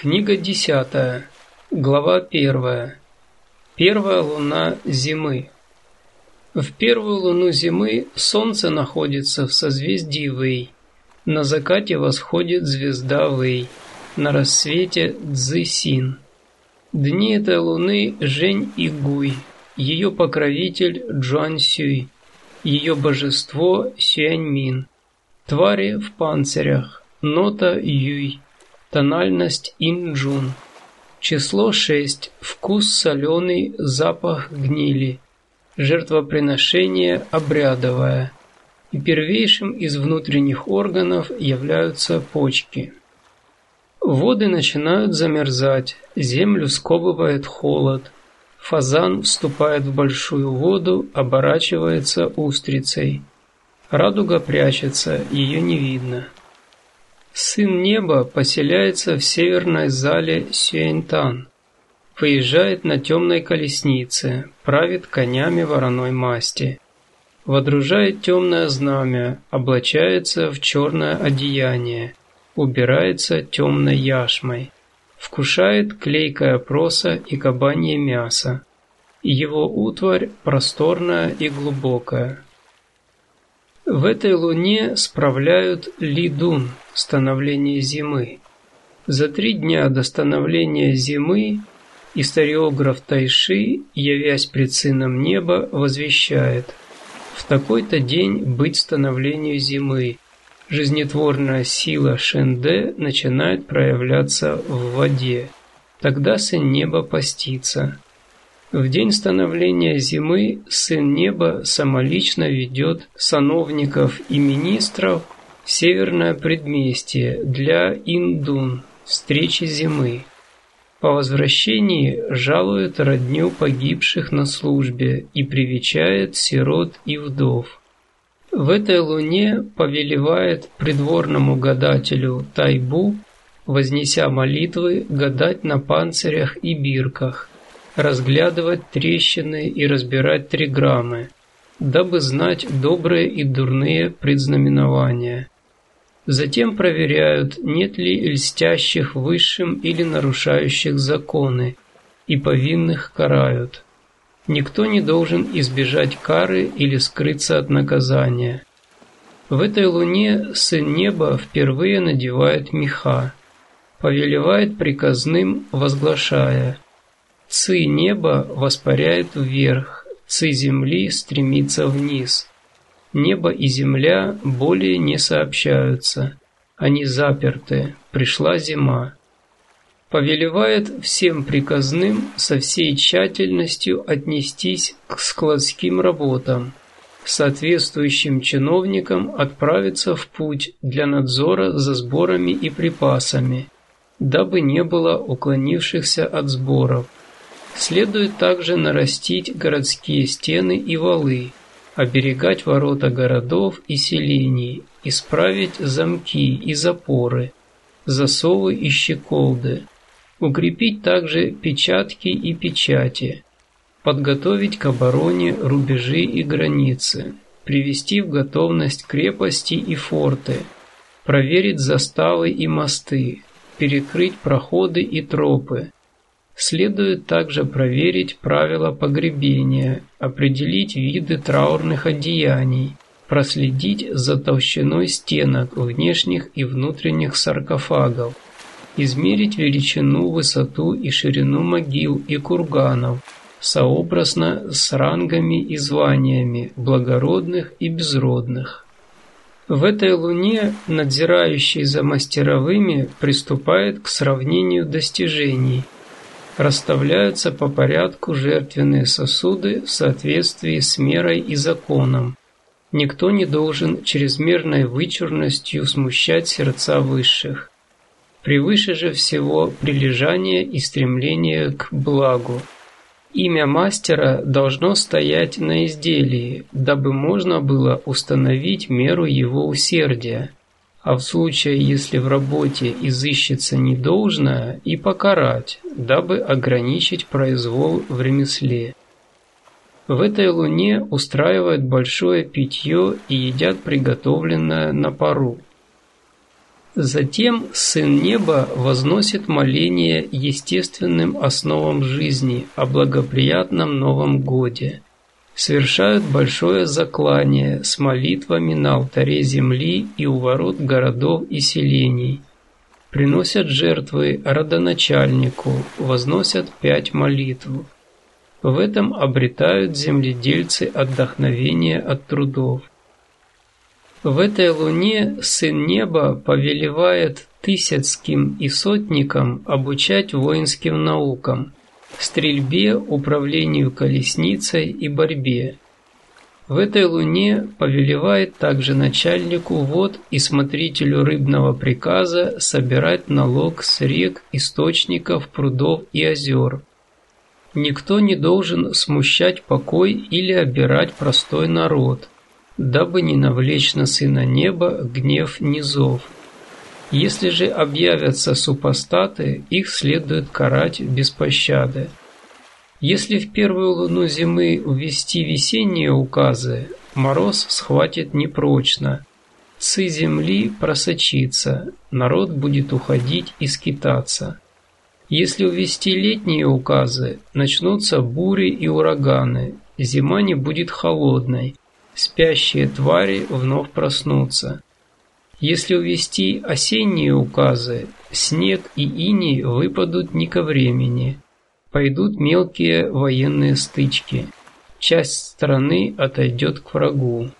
Книга десятая, глава первая. Первая луна зимы. В первую луну зимы Солнце находится в созвездии Вэй. На закате восходит звезда Вэй, на рассвете Цзысин. Дни этой луны Жень и Гуй, ее покровитель Джуан Сюй, ее божество Сюаньмин, твари в панцирях, нота Юй, Тональность инджун. Число 6. Вкус соленый, запах гнили. Жертвоприношение обрядовое. И первейшим из внутренних органов являются почки. Воды начинают замерзать, землю сковывает холод. Фазан вступает в большую воду, оборачивается устрицей. Радуга прячется, ее не видно. Сын неба поселяется в северной зале Сюэнтан. Выезжает на темной колеснице, правит конями вороной масти. Водружает темное знамя, облачается в черное одеяние, убирается темной яшмой. Вкушает клейкое проса и кабанье мясо. Его утварь просторная и глубокая. В этой луне справляют Лидун, становление зимы. За три дня до становления зимы историограф Тайши, явясь пред сыном неба, возвещает «В такой-то день быть становлению зимы, жизнетворная сила Шенде начинает проявляться в воде. Тогда сын неба постится. В день становления зимы Сын Неба самолично ведет сановников и министров в северное предместье для Индун, встречи зимы. По возвращении жалует родню погибших на службе и привечает сирот и вдов. В этой луне повелевает придворному гадателю Тайбу, вознеся молитвы, гадать на панцирях и бирках – разглядывать трещины и разбирать триграммы, дабы знать добрые и дурные предзнаменования. Затем проверяют, нет ли льстящих высшим или нарушающих законы, и повинных карают. Никто не должен избежать кары или скрыться от наказания. В этой луне Сын Неба впервые надевает меха, повелевает приказным, возглашая – Ци неба воспаряет вверх, ци земли стремится вниз. Небо и земля более не сообщаются, они заперты, пришла зима. Повелевает всем приказным со всей тщательностью отнестись к складским работам, соответствующим чиновникам отправиться в путь для надзора за сборами и припасами, дабы не было уклонившихся от сборов. Следует также нарастить городские стены и валы, оберегать ворота городов и селений, исправить замки и запоры, засовы и щеколды, укрепить также печатки и печати, подготовить к обороне рубежи и границы, привести в готовность крепости и форты, проверить заставы и мосты, перекрыть проходы и тропы, Следует также проверить правила погребения, определить виды траурных одеяний, проследить за толщиной стенок внешних и внутренних саркофагов, измерить величину, высоту и ширину могил и курганов, сообразно с рангами и званиями благородных и безродных. В этой луне надзирающий за мастеровыми приступает к сравнению достижений – расставляются по порядку жертвенные сосуды в соответствии с мерой и законом. Никто не должен чрезмерной вычурностью смущать сердца высших. Превыше же всего прилежание и стремление к благу. Имя мастера должно стоять на изделии, дабы можно было установить меру его усердия а в случае, если в работе изыщется недолжное, и покарать, дабы ограничить произвол в ремесле. В этой луне устраивают большое питье и едят приготовленное на пару. Затем Сын Неба возносит моление естественным основам жизни о благоприятном Новом Годе. Совершают большое заклание с молитвами на алтаре земли и у ворот городов и селений. Приносят жертвы родоначальнику, возносят пять молитв. В этом обретают земледельцы отдохновение от трудов. В этой луне Сын Неба повелевает тысяцким и сотникам обучать воинским наукам, стрельбе, управлению колесницей и борьбе. В этой луне повелевает также начальнику вод и смотрителю рыбного приказа собирать налог с рек, источников, прудов и озер. Никто не должен смущать покой или обирать простой народ – дабы не навлечь на Сына Неба гнев низов. Если же объявятся супостаты, их следует карать без пощады. Если в первую луну зимы ввести весенние указы, мороз схватит непрочно, цы земли просочится, народ будет уходить и скитаться. Если увести летние указы, начнутся бури и ураганы, зима не будет холодной, спящие твари вновь проснутся. Если увести осенние указы, снег и иней выпадут не ко времени. Пойдут мелкие военные стычки. Часть страны отойдет к врагу.